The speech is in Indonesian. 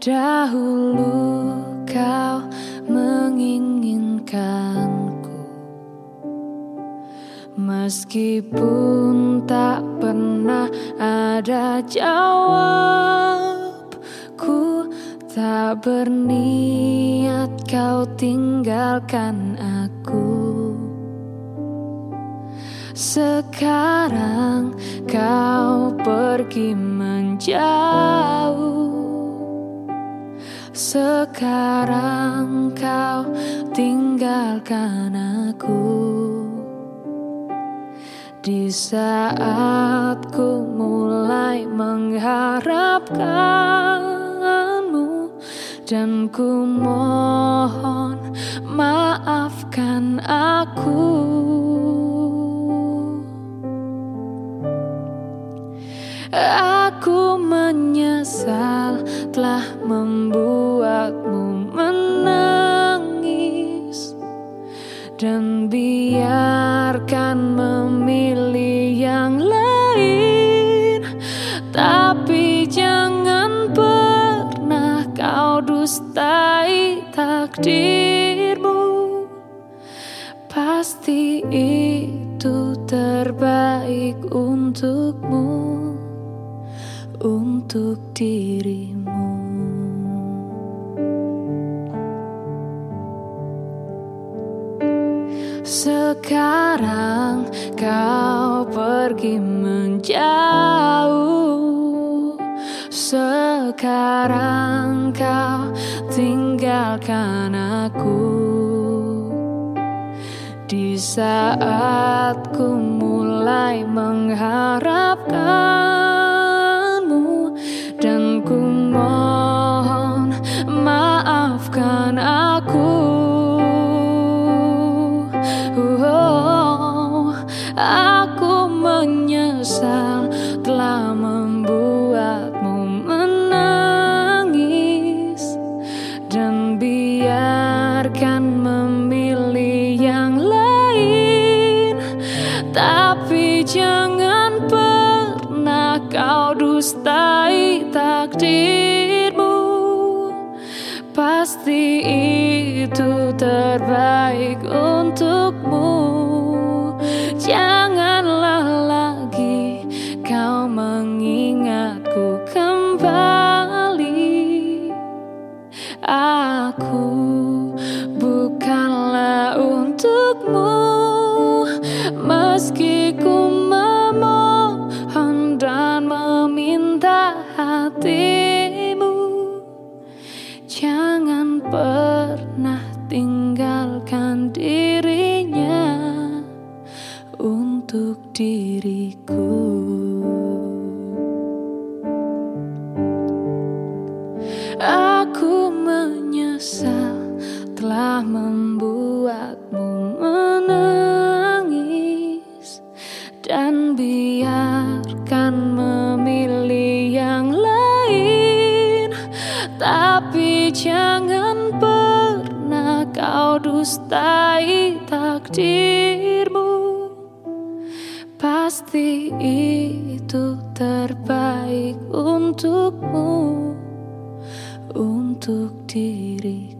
Dahulu kau menginginkanku. Meskipun tak pernah ada jawab Ku tak berniat kau tinggalkan aku. Sekarang kau pergi menjauh Sekarang kau tinggalkan aku. Di saat ku mulai mengharapkanmu Dan ku mohon maafkan aku. Aku menyesal telah membuatmu biarkan memilih yang lain Tapi jangan pernah kau dustai takdirmu Pasti itu terbaik untukmu untuk dirimu. Sekarang kau pergi menjauh. Sekarang kau tinggalkan aku. Di saat ku mulai mengharapkan Aku menyesal telah membuatmu menangis. Dan biarkan memilih yang lain. Tapi jangan pernah kau dustai takdirmu. Pasti itu terbaik untukmu kembali Aku bukanlah untukmu Meski ku memohon dan meminta hatimu Jangan pernah tinggalkan dirinya untuk diriku. Telah membuatmu menangis dan biarkan memilih yang lain, tapi jangan pernah kau dustai takdirmu. Pasti itu terbaik untukmu, untuk diriku.